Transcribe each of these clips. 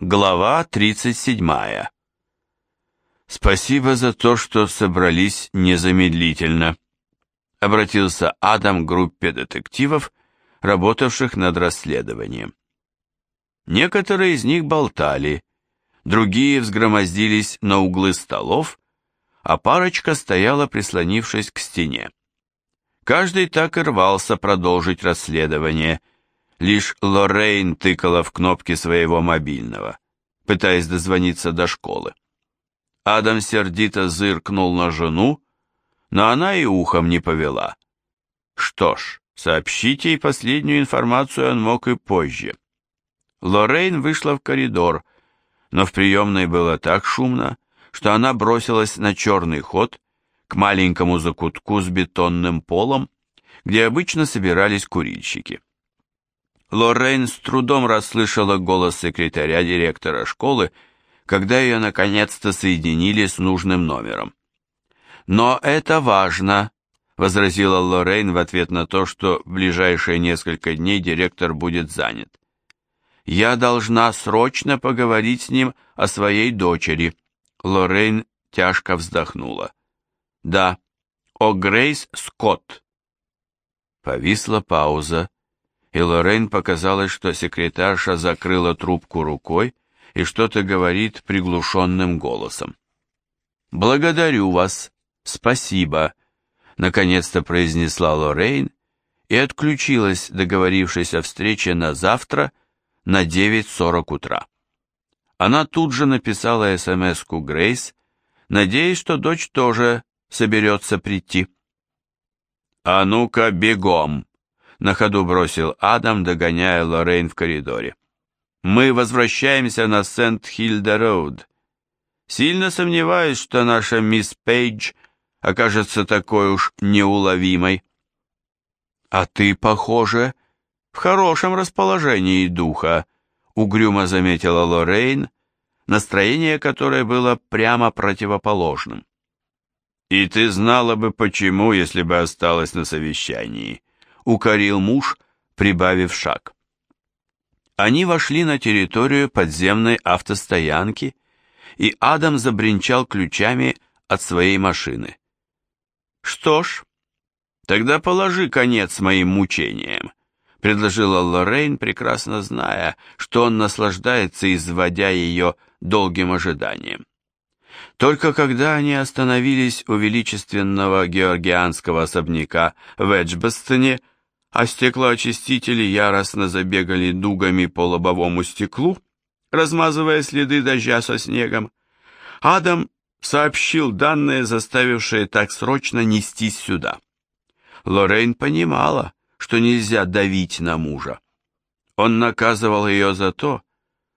Глава 37. «Спасибо за то, что собрались незамедлительно», — обратился Адам к группе детективов, работавших над расследованием. Некоторые из них болтали, другие взгромоздились на углы столов, а парочка стояла, прислонившись к стене. Каждый так и рвался продолжить расследование, лишь Лоррейн тыкала в кнопки своего мобильного, пытаясь дозвониться до школы. Адам сердито зыркнул на жену, но она и ухом не повела. Что ж, сообщите ей последнюю информацию он мог и позже. Лоррейн вышла в коридор, но в приемной было так шумно, что она бросилась на черный ход к маленькому закутку с бетонным полом, где обычно собирались курильщики. Лоррейн с трудом расслышала голос секретаря директора школы, когда ее наконец-то соединили с нужным номером. «Но это важно», — возразила Лоррейн в ответ на то, что в ближайшие несколько дней директор будет занят. Я должна срочно поговорить с ним о своей дочери. Лоррейн тяжко вздохнула. Да, о Грейс Скотт. Повисла пауза, и Лоррейн показалось, что секретарша закрыла трубку рукой и что-то говорит приглушенным голосом. «Благодарю вас, спасибо», — наконец-то произнесла Лоррейн и отключилась, договорившись о встрече на завтра, — на 9.40 утра. Она тут же написала СМС-ку Грейс, надеясь, что дочь тоже соберется прийти. «А ну-ка, бегом!» — на ходу бросил Адам, догоняя Лоррейн в коридоре. «Мы возвращаемся на Сент-Хильда-Роуд. Сильно сомневаюсь, что наша мисс Пейдж окажется такой уж неуловимой». «А ты, похоже, в хорошем расположении духа, угрюмо заметила Лоррейн, настроение которой было прямо противоположным. «И ты знала бы почему, если бы осталась на совещании», — укорил муж, прибавив шаг. Они вошли на территорию подземной автостоянки, и Адам забринчал ключами от своей машины. «Что ж, тогда положи конец моим мучениям предложила Лоррейн, прекрасно зная, что он наслаждается, изводя ее долгим ожиданием. Только когда они остановились у величественного георгианского особняка в Эджбестоне, а стеклоочистители яростно забегали дугами по лобовому стеклу, размазывая следы дождя со снегом, Адам сообщил данные, заставившие так срочно нестись сюда. Лоррейн понимала, что нельзя давить на мужа. Он наказывал ее за то,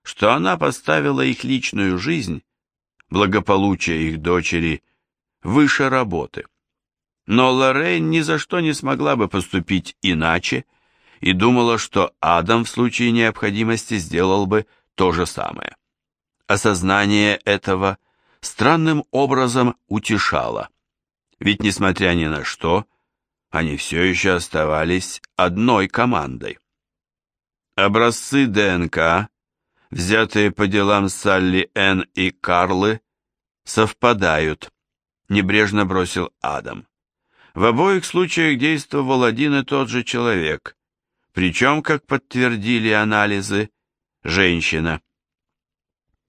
что она поставила их личную жизнь, благополучие их дочери, выше работы. Но Лоррейн ни за что не смогла бы поступить иначе и думала, что Адам в случае необходимости сделал бы то же самое. Осознание этого странным образом утешало, ведь, несмотря ни на что, они все еще оставались одной командой. Образцы ДНК, взятые по делам Салли Н. и Карлы, совпадают, небрежно бросил Адам. В обоих случаях действовал один и тот же человек, причем, как подтвердили анализы, женщина.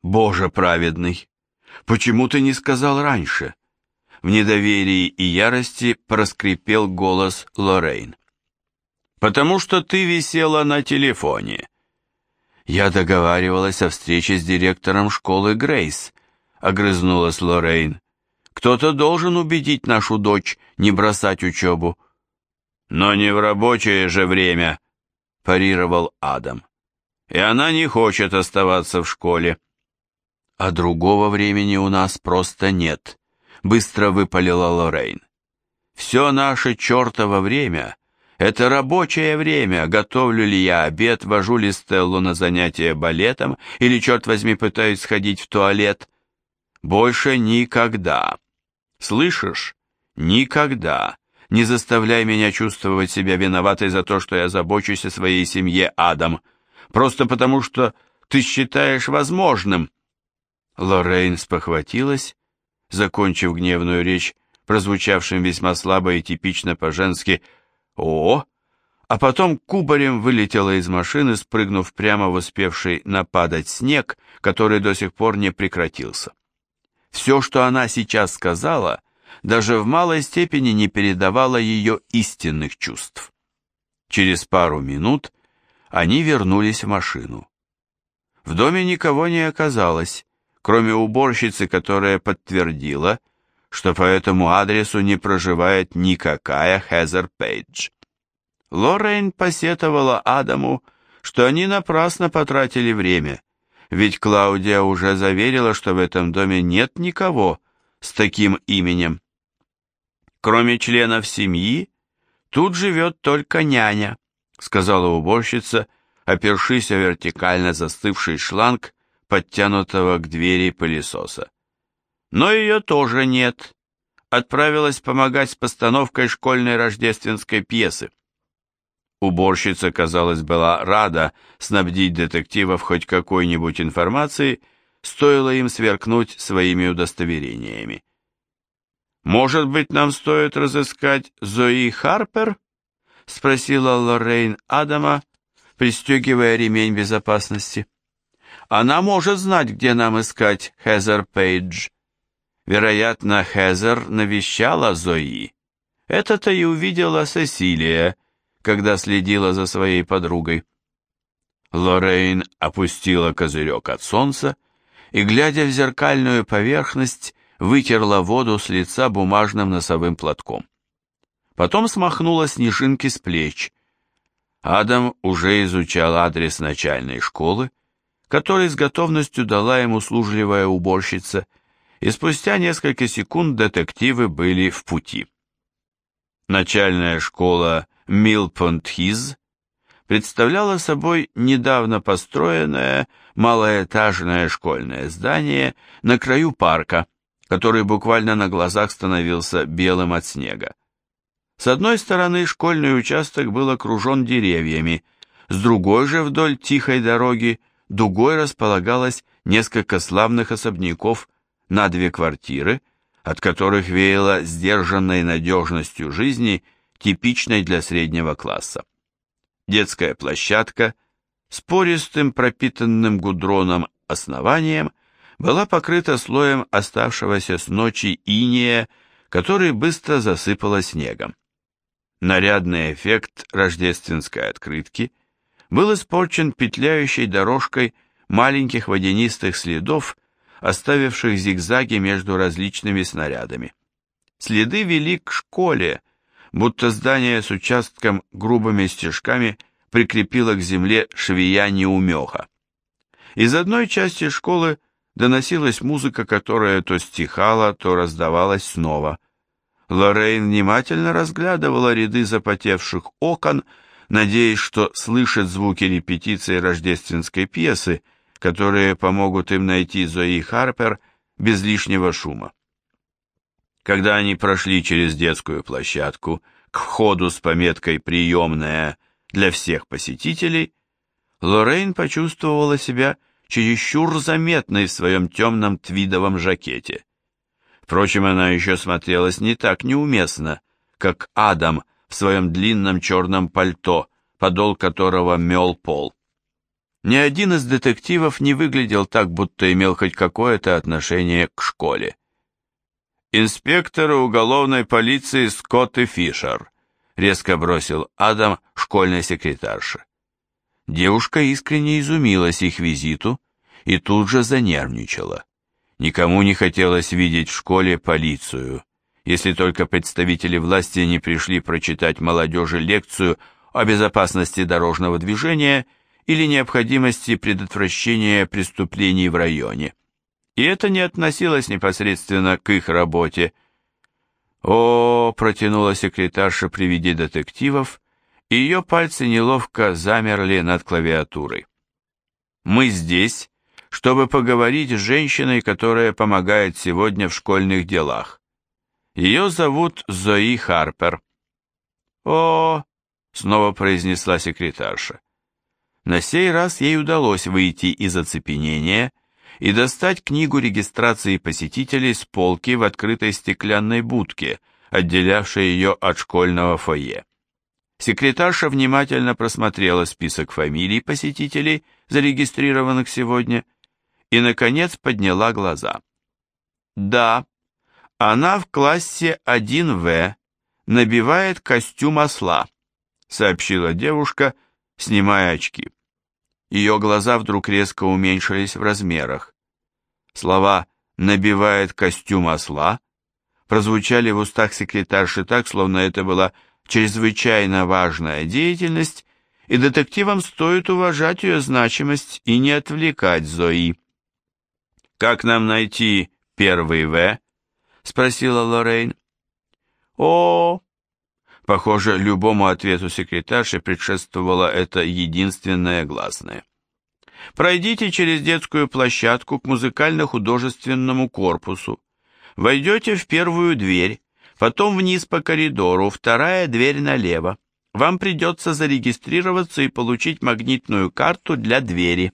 Боже праведный, почему ты не сказал раньше? В недоверии и ярости проскрипел голос Лоррейн. «Потому что ты висела на телефоне». «Я договаривалась о встрече с директором школы Грейс», — огрызнулась Лоррейн. «Кто-то должен убедить нашу дочь не бросать учебу». «Но не в рабочее же время», — парировал Адам. «И она не хочет оставаться в школе». «А другого времени у нас просто нет», быстро выпалила Лоррейн. «Все наше чертово время — это рабочее время, готовлю ли я обед, вожу ли Стеллу на занятия балетом или, черт возьми, пытаюсь сходить в туалет. Больше никогда. Слышишь? Никогда. Не заставляй меня чувствовать себя виноватой за то, что я забочусь о своей семье, Адам. Просто потому что ты считаешь возможным?» Лоррейн спохватилась, закончив гневную речь, прозвучавшим весьма слабо и типично по-женски «О!», а потом кубарем вылетела из машины, спрыгнув прямо в успевший нападать снег, который до сих пор не прекратился. Все, что она сейчас сказала, даже в малой степени не передавало ее истинных чувств. Через пару минут они вернулись в машину. В доме никого не оказалось, кроме уборщицы, которая подтвердила, что по этому адресу не проживает никакая Хезер Пейдж. Лоррейн посетовала Адаму, что они напрасно потратили время, ведь Клаудия уже заверила, что в этом доме нет никого с таким именем. Кроме членов семьи, тут живет только няня, сказала уборщица, опершись о вертикально застывший шланг, подтянутого к двери пылесоса. Но ее тоже нет. Отправилась помогать с постановкой школьной рождественской пьесы. Уборщица, казалось, была рада снабдить детективов хоть какой-нибудь информацией, стоило им сверкнуть своими удостоверениями. «Может быть, нам стоит разыскать Зои Харпер?» — спросила Лоррейн Адама, пристегивая ремень безопасности. «Она может знать, где нам искать Хезер Пейдж. Вероятно, Хезер навещала Зои. Это-то и увидела Сесилия, когда следила за своей подругой. Лоррейн опустила козырек от солнца и, глядя в зеркальную поверхность, вытерла воду с лица бумажным носовым платком. Потом смахнула снежинки с плеч. Адам уже изучал адрес начальной школы, который с готовностью дала ему служливая уборщица, и спустя несколько секунд детективы были в пути. Начальная школа Милпонт-Хиз представляла собой недавно построенное малоэтажное школьное здание на краю парка, который буквально на глазах становился белым от снега. С одной стороны школьный участок был окружен деревьями, с другой же вдоль тихой дороги дугой располагалось несколько славных особняков на две квартиры, от которых веяло сдержанной надежностью жизни типичной для среднего класса. Детская площадка с пористым пропитанным гудроном основанием была покрыта слоем оставшегося с ночи иния, который быстро засыпало снегом. Нарядный эффект рождественской открытки был испорчен петляющей дорожкой маленьких водянистых следов, оставивших зигзаги между различными снарядами. Следы вели к школе, будто здание с участком грубыми стежками прикрепило к земле швея неумеха. Из одной части школы доносилась музыка, которая то стихала, то раздавалась снова. Лоррейн внимательно разглядывала ряды запотевших окон, надеясь, что слышит звуки репетиции рождественской пьесы, которые помогут им найти Зои Харпер без лишнего шума. Когда они прошли через детскую площадку к входу с пометкой «Приемная» для всех посетителей, Лоррейн почувствовала себя чересчур заметной в своем темном твидовом жакете. Впрочем, она еще смотрелась не так неуместно, как Адам в своем длинном черном пальто, подол которого мел пол. Ни один из детективов не выглядел так, будто имел хоть какое-то отношение к школе инспекторы уголовной полиции Скотт и Фишер», резко бросил Адам школьной секретарше. Девушка искренне изумилась их визиту и тут же занервничала. Никому не хотелось видеть в школе полицию, если только представители власти не пришли прочитать молодежи лекцию о безопасности дорожного движения или необходимости предотвращения преступлений в районе и это не относилось непосредственно к их работе. «О!» — протянула секретарша при виде детективов, и ее пальцы неловко замерли над клавиатурой. «Мы здесь, чтобы поговорить с женщиной, которая помогает сегодня в школьных делах. Ее зовут Зои Харпер». «О!» — снова произнесла секретарша. На сей раз ей удалось выйти из оцепенения и достать книгу регистрации посетителей с полки в открытой стеклянной будке, отделявшей ее от школьного фойе. Секретарша внимательно просмотрела список фамилий посетителей, зарегистрированных сегодня, и, наконец, подняла глаза. «Да, она в классе 1В, набивает костюм осла», сообщила девушка, снимая очки. Ее глаза вдруг резко уменьшились в размерах. Слова «набивает костюм осла» прозвучали в устах секретарши так, словно это была чрезвычайно важная деятельность, и детективам стоит уважать ее значимость и не отвлекать Зои. «Как нам найти первый В?» — спросила Лоррейн. «О, Похоже, любому ответу секретарши предшествовало это единственное гласное. Пройдите через детскую площадку к музыкально-художественному корпусу. Войдете в первую дверь, потом вниз по коридору, вторая дверь налево. Вам придется зарегистрироваться и получить магнитную карту для двери.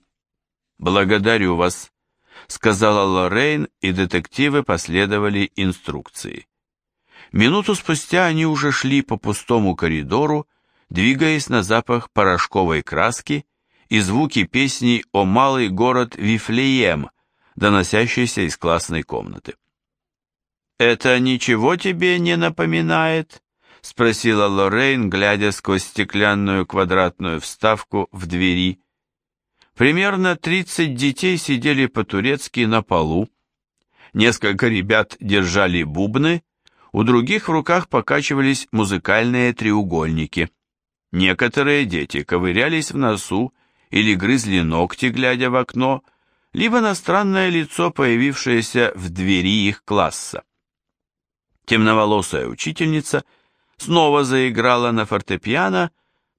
«Благодарю вас», — сказала Лоррейн, и детективы последовали инструкции. Минуту спустя они уже шли по пустому коридору, двигаясь на запах порошковой краски и звуки песни о малый город Вифлеем, доносящейся из классной комнаты. «Это ничего тебе не напоминает?» — спросила Лоррейн, глядя сквозь стеклянную квадратную вставку в двери. Примерно тридцать детей сидели по-турецки на полу. Несколько ребят держали бубны, у других в руках покачивались музыкальные треугольники. Некоторые дети ковырялись в носу или грызли ногти, глядя в окно, либо на странное лицо, появившееся в двери их класса. Темноволосая учительница снова заиграла на фортепиано,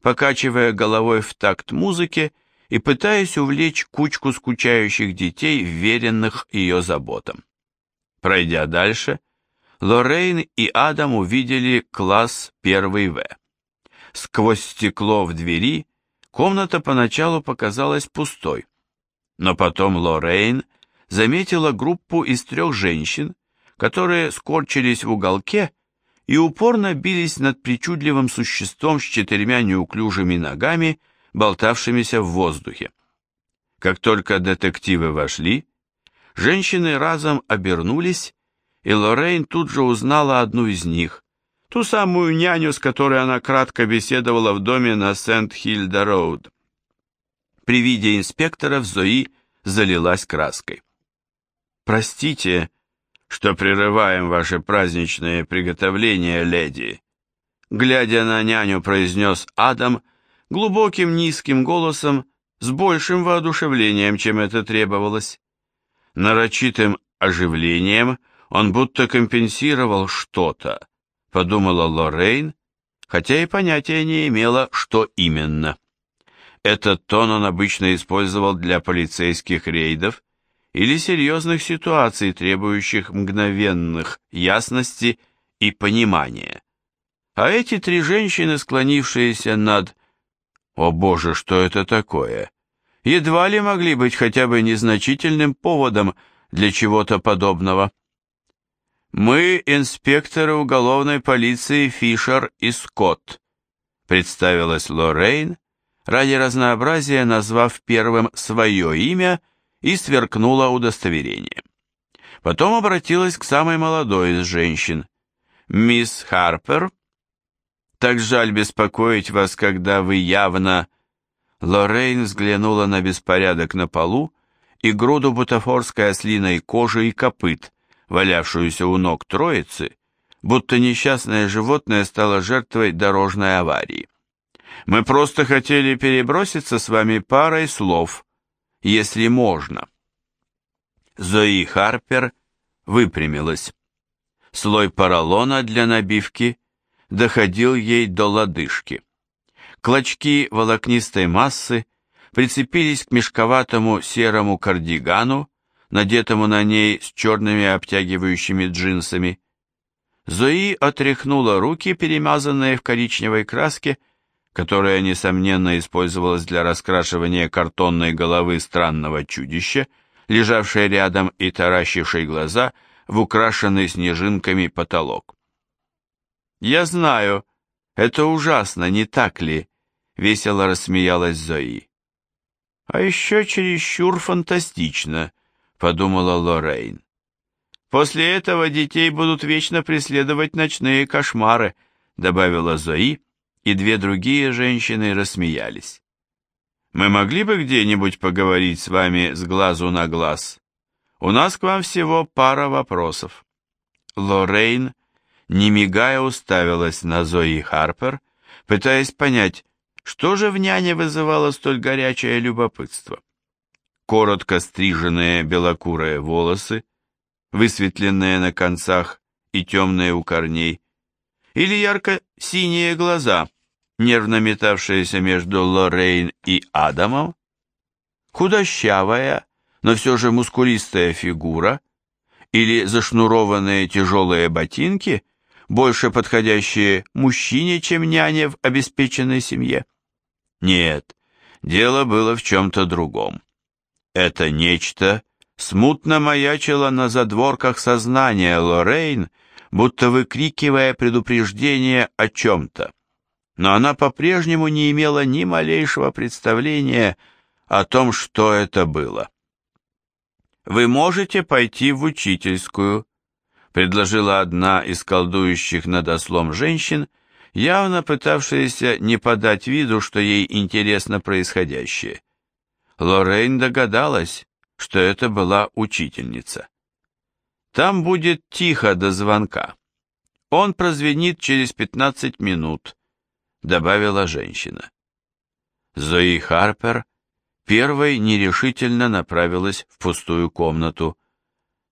покачивая головой в такт музыке и пытаясь увлечь кучку скучающих детей, вверенных ее заботам. Пройдя дальше, Лоррейн и Адам увидели класс 1 В. Сквозь стекло в двери комната поначалу показалась пустой, но потом Лоррейн заметила группу из трех женщин, которые скорчились в уголке и упорно бились над причудливым существом с четырьмя неуклюжими ногами, болтавшимися в воздухе. Как только детективы вошли, женщины разом обернулись и Лоррейн тут же узнала одну из них, ту самую няню, с которой она кратко беседовала в доме на Сент-Хильда-Роуд. При виде инспекторов Зои залилась краской. «Простите, что прерываем ваши праздничные приготовления, леди», глядя на няню, произнес Адам глубоким низким голосом с большим воодушевлением, чем это требовалось. Нарочитым оживлением он будто компенсировал что-то, подумала Лоррейн, хотя и понятия не имела, что именно. Этот тон он обычно использовал для полицейских рейдов или серьезных ситуаций, требующих мгновенных ясности и понимания. А эти три женщины, склонившиеся над... О боже, что это такое? Едва ли могли быть хотя бы незначительным поводом для чего-то подобного. «Мы инспекторы уголовной полиции Фишер и Скотт», представилась Лоррейн, ради разнообразия назвав первым свое имя и сверкнула удостоверение. Потом обратилась к самой молодой из женщин. «Мисс Харпер, так жаль беспокоить вас, когда вы явно...» Лоррейн взглянула на беспорядок на полу и груду бутафорской ослиной кожи и копыт, валявшуюся у ног троицы, будто несчастное животное стало жертвой дорожной аварии. Мы просто хотели переброситься с вами парой слов, если можно. Зои Харпер выпрямилась. Слой поролона для набивки доходил ей до лодыжки. Клочки волокнистой массы прицепились к мешковатому серому кардигану, надетому на ней с черными обтягивающими джинсами. Зои отряхнула руки, перемазанные в коричневой краске, которая, несомненно, использовалась для раскрашивания картонной головы странного чудища, лежавшей рядом и таращившей глаза в украшенный снежинками потолок. «Я знаю, это ужасно, не так ли?» — весело рассмеялась Зои. «А еще чересчур фантастично», — подумала Лоррейн. «После этого детей будут вечно преследовать ночные кошмары», — добавила Зои, и две другие женщины рассмеялись. «Мы могли бы где-нибудь поговорить с вами с глазу на глаз? У нас к вам всего пара вопросов». Лоррейн, не мигая, уставилась на Зои Харпер, пытаясь понять, что же в няне вызывало столь горячее любопытство. Коротко стриженные белокурые волосы, высветленные на концах и темные у корней, или ярко-синие глаза, нервно метавшиеся между Лоррейн и Адамом, худощавая, но все же мускулистая фигура, или зашнурованные тяжелые ботинки, больше подходящие мужчине, чем няне в обеспеченной семье. Нет, дело было в чем-то другом. Это нечто смутно маячило на задворках сознания Лоррейн, будто выкрикивая предупреждение о чем-то. Но она по-прежнему не имела ни малейшего представления о том, что это было. «Вы можете пойти в учительскую», — предложила одна из колдующих над ослом женщин, явно пытавшаяся не подать виду, что ей интересно происходящее. Лоррейн догадалась, что это была учительница. Там будет тихо до звонка. Он прозвенит через пятнадцать минут, добавила женщина. Зои Харпер первой нерешительно направилась в пустую комнату.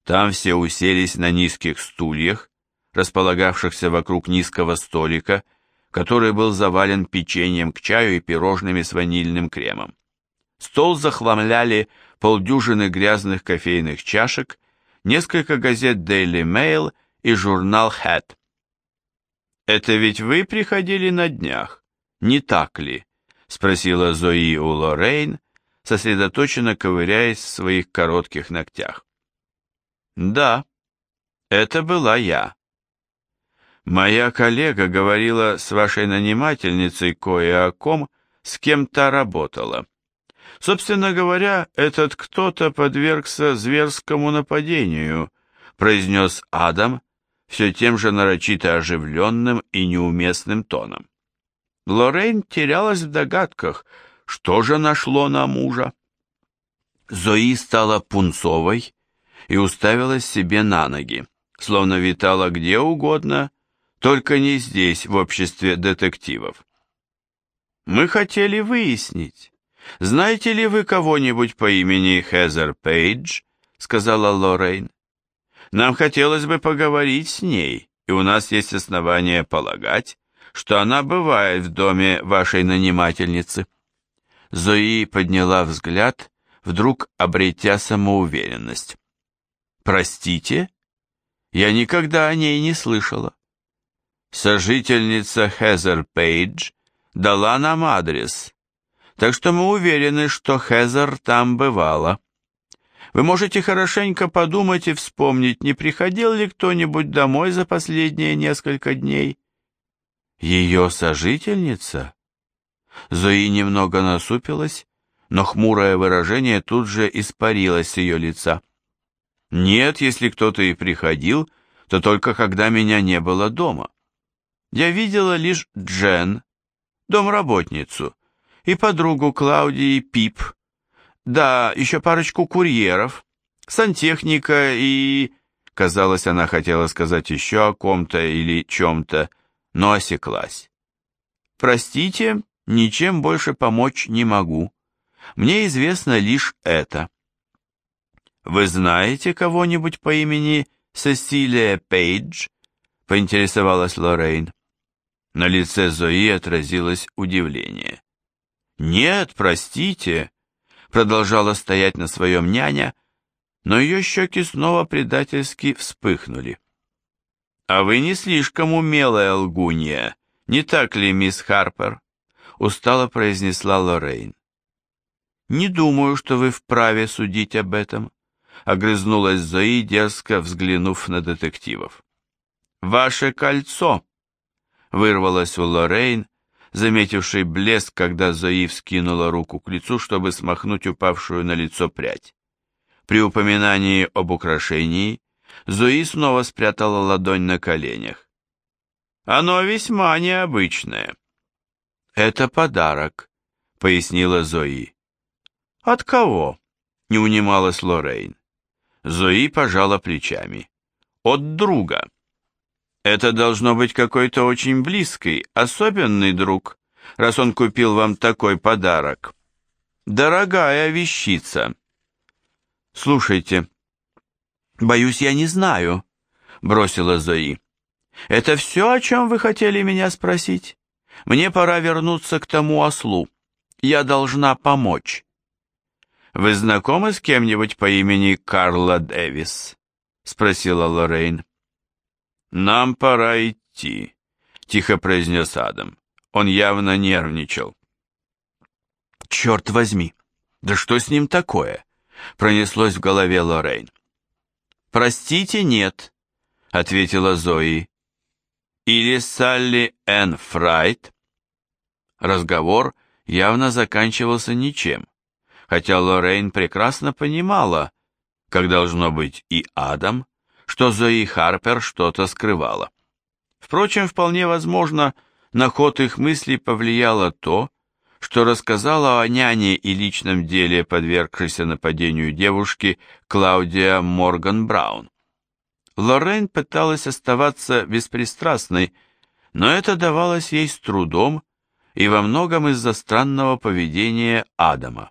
Там все уселись на низких стульях, располагавшихся вокруг низкого столика, который был завален печеньем к чаю и пирожными с ванильным кремом. Стол захламляли полдюжины грязных кофейных чашек несколько газет Daily Mail и журнал Hat. «Это ведь вы приходили на днях, не так ли?» — спросила Зои у Лоррейн, сосредоточенно ковыряясь в своих коротких ногтях. «Да, это была я». «Моя коллега говорила с вашей нанимательницей кое о ком, с кем та работала. Собственно говоря, этот кто-то подвергся зверскому нападению, произнес Адам все тем же нарочито оживленным и неуместным тоном. Лоррейн терялась в догадках, что же нашло на мужа. Зои стала пунцовой и уставилась себе на ноги, словно витала где угодно, только не здесь, в обществе детективов. Мы хотели выяснить, «Знаете ли вы кого-нибудь по имени Хезер Пейдж?» — сказала Лоррейн. «Нам хотелось бы поговорить с ней, и у нас есть основания полагать, что она бывает в доме вашей нанимательницы». Зои подняла взгляд, вдруг обретя самоуверенность. «Простите? Я никогда о ней не слышала». Сожительница Хезер Пейдж дала нам адрес, так что мы уверены, что Хезер там бывала. Вы можете хорошенько подумать и вспомнить, не приходил ли кто-нибудь домой за последние несколько дней. Ее сожительница? Зои немного насупилась, но хмурое выражение тут же испарилось с ее лица. Нет, если кто-то и приходил, то только когда меня не было дома. Я видела лишь Джен, домработницу, и подругу Клаудии Пип. Да, еще парочку курьеров, сантехника и... Казалось, она хотела сказать еще о ком-то или чем-то, но осеклась. «Простите, ничем больше помочь не могу. Мне известно лишь это». «Вы знаете кого-нибудь по имени Сесилия Пейдж?» — поинтересовалась Лоррейн. На лице Зои отразилось удивление. «Нет, простите», — продолжала стоять на своем няня, но ее щеки снова предательски вспыхнули. «А вы не слишком умелая лгунья, не так ли, мисс Харпер? устало произнесла Лоррейн. «Не думаю, что вы вправе судить об этом», — огрызнулась Зои, дерзко взглянув на детективов. «Ваше кольцо!» — вырвалось у Лоррейн, заметившей блеск, когда Зои вскинула руку к лицу, чтобы смахнуть упавшую на лицо прядь. При упоминании об украшении Зои снова спрятала ладонь на коленях. «Оно весьма необычное». «Это подарок», — пояснила Зои. «От кого?» — не унималась Лоррейн. Зои пожала плечами. «От друга». «Это должно быть какой-то очень близкий, особенный друг, раз он купил вам такой подарок. Дорогая вещица». «Слушайте, боюсь, я не знаю», — бросила Зои. «Это все, о чем вы хотели меня спросить? Мне пора вернуться к тому ослу. Я должна помочь». «Вы знакомы с кем-нибудь по имени Карла Дэвис?» — спросила Лоррейн. «Нам пора идти», — тихо произнес Адам. Он явно нервничал. «Черт возьми! Да что с ним такое?» — пронеслось в голове Лоррейн. «Простите, нет», — ответила Зои. «Или Салли Энн Фрайт?» Разговор явно заканчивался ничем хотя Лоррейн прекрасно понимала, как должно быть и Адам, что Зои Харпер что-то скрывала. Впрочем, вполне возможно, на ход их мыслей повлияло то, что рассказала о няне и личном деле подвергшейся нападению девушки Клаудия Морган Браун. Лоррейн пыталась оставаться беспристрастной, но это давалось ей с трудом и во многом из-за странного поведения Адама.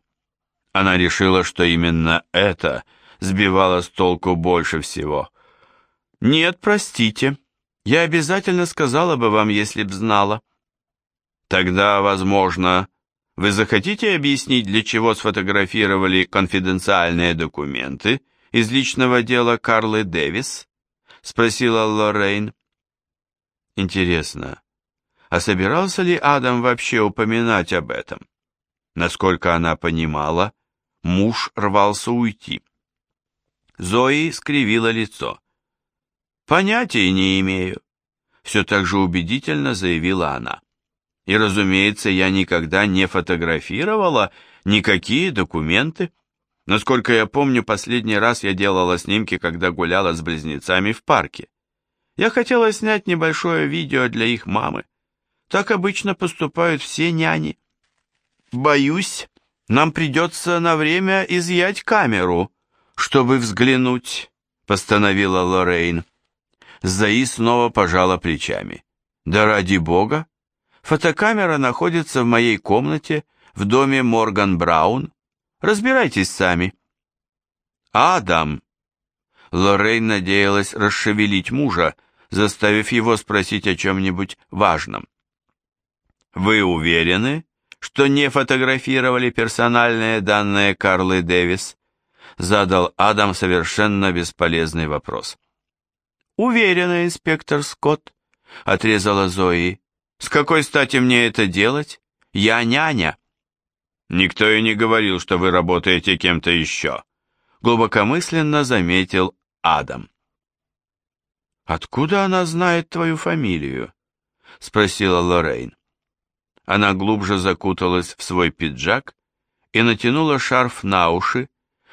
Она решила, что именно это сбивало с толку больше всего. «Нет, простите, я обязательно сказала бы вам, если б знала». «Тогда, возможно, вы захотите объяснить, для чего сфотографировали конфиденциальные документы из личного дела Карлы Дэвис?» — спросила Лоррейн. «Интересно, а собирался ли Адам вообще упоминать об этом?» Насколько она понимала, Муж рвался уйти. Зои скривила лицо. «Понятия не имею», — все так же убедительно заявила она. «И, разумеется, я никогда не фотографировала никакие документы. Насколько я помню, последний раз я делала снимки, когда гуляла с близнецами в парке. Я хотела снять небольшое видео для их мамы. Так обычно поступают все няни. Боюсь, нам придется на время изъять камеру, чтобы взглянуть», — постановила Лоррейн. Заи снова пожала плечами. «Да ради бога! Фотокамера находится в моей комнате в доме Морган Браун. Разбирайтесь сами». «Адам!» Лоррейн надеялась расшевелить мужа, заставив его спросить о чем-нибудь важном. «Вы уверены, что не фотографировали персональные данные Карлы Дэвис? Задал Адам совершенно бесполезный вопрос. Уверена, инспектор Скотт, отрезала Зои. С какой стати мне это делать? Я няня. Никто и не говорил, что вы работаете кем-то еще. Глубокомысленно заметил Адам. «Откуда она знает твою фамилию?» — спросила Лоррейн. Она глубже закуталась в свой пиджак и натянула шарф на уши,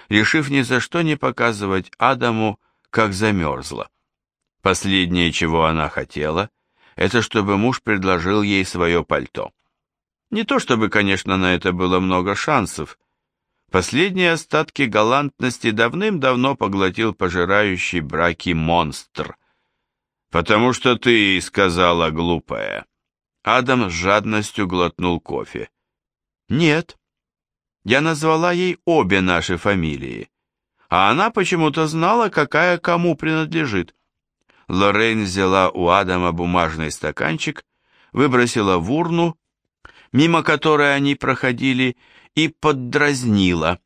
решив ни за что не показывать Адаму, как замерзла. Последнее, чего она хотела, это чтобы муж предложил ей свое пальто. Не то чтобы, конечно, на это было много шансов. Последние остатки галантности давным-давно поглотил пожирающий браки монстр. «Потому что ты сказала, глупая», Адам с жадностью глотнул кофе. «Нет, я назвала ей обе наши фамилии, а она почему-то знала, какая кому принадлежит». Лоррейн взяла у Адама бумажный стаканчик, выбросила в урну, мимо которой они проходили, и поддразнила.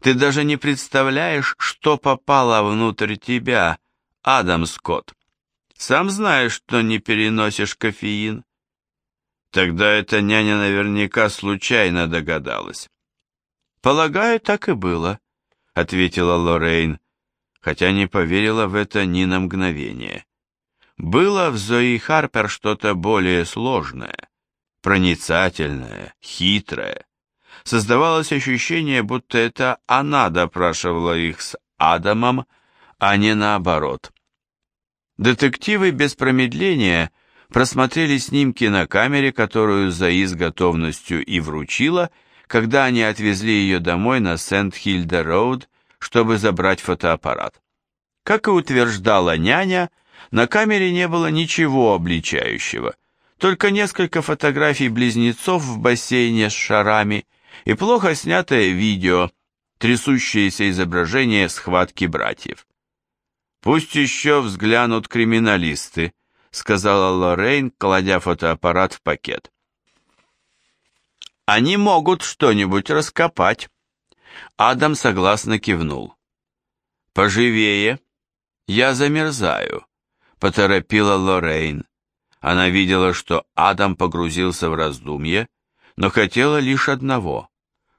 «Ты даже не представляешь, что попало внутрь тебя, Адам Скотт. Сам знаешь, что не переносишь кофеин. Тогда эта няня наверняка случайно догадалась. «Полагаю, так и было», — ответила Лоррейн, хотя не поверила в это ни на мгновение. Было в Зои Харпер что-то более сложное, проницательное, хитрое. Создавалось ощущение, будто это она допрашивала их с Адамом, а не наоборот. Детективы без промедления просмотрели снимки на камере, которую Заи с готовностью и вручила, когда они отвезли ее домой на Сент-Хильда-Роуд, чтобы забрать фотоаппарат. Как и утверждала няня, на камере не было ничего обличающего, только несколько фотографий близнецов в бассейне с шарами и плохо снятое видео, трясущееся изображение схватки братьев. «Пусть еще взглянут криминалисты», — сказала Лоррейн, кладя фотоаппарат в пакет. «Они могут что-нибудь раскопать». Адам согласно кивнул. «Поживее. Я замерзаю», — поторопила Лоррейн. Она видела, что Адам погрузился в раздумье, но хотела лишь одного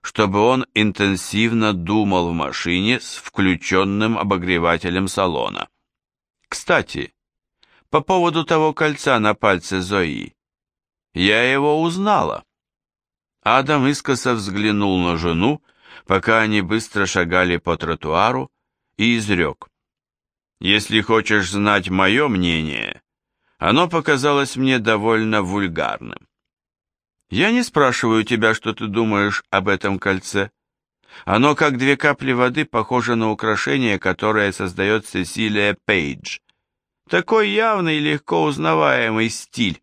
чтобы он интенсивно думал в машине с включенным обогревателем салона. Кстати, по поводу того кольца на пальце Зои. Я его узнала. Адам искоса взглянул на жену, пока они быстро шагали по тротуару, и изрек. «Если хочешь знать мое мнение, оно показалось мне довольно вульгарным. Я не спрашиваю тебя, что ты думаешь об этом кольце. Оно, как две капли воды, похоже на украшение, которое создает Сесилия Пейдж. Такой явный, легко узнаваемый стиль.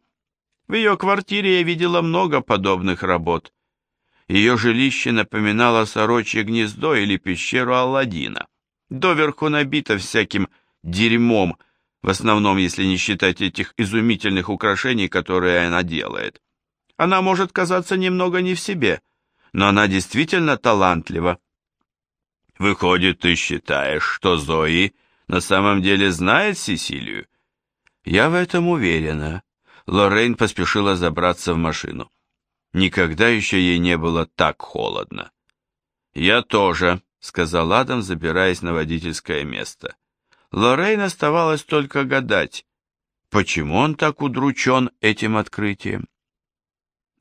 В ее квартире я видела много подобных работ. Ее жилище напоминало сорочье гнездо или пещеру Алладина. Доверху набито всяким дерьмом, в основном, если не считать этих изумительных украшений, которые она делает. Она может казаться немного не в себе, но она действительно талантлива. Выходит, ты считаешь, что Зои на самом деле знает Сесилию? Я в этом уверена. Лоррейн поспешила забраться в машину. Никогда еще ей не было так холодно. Я тоже, сказал Адам, забираясь на водительское место. Лоррейн оставалось только гадать, почему он так удручен этим открытием.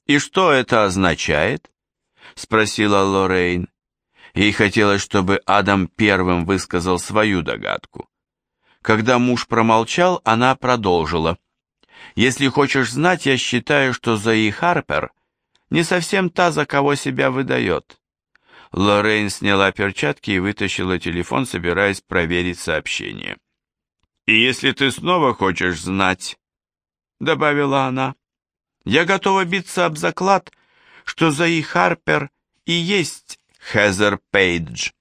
«И что это означает?» — спросила Лоррейн. Ей хотелось, чтобы Адам первым высказал свою догадку. Когда муж промолчал, она продолжила. «Если хочешь знать, я считаю, что Зои Харпер не совсем та, за кого себя выдает». Лоррейн сняла перчатки и вытащила телефон, собираясь проверить сообщение. «И если ты снова хочешь знать», — добавила она, я готова биться об заклад, что Зои Харпер и есть Хезер Пейдж.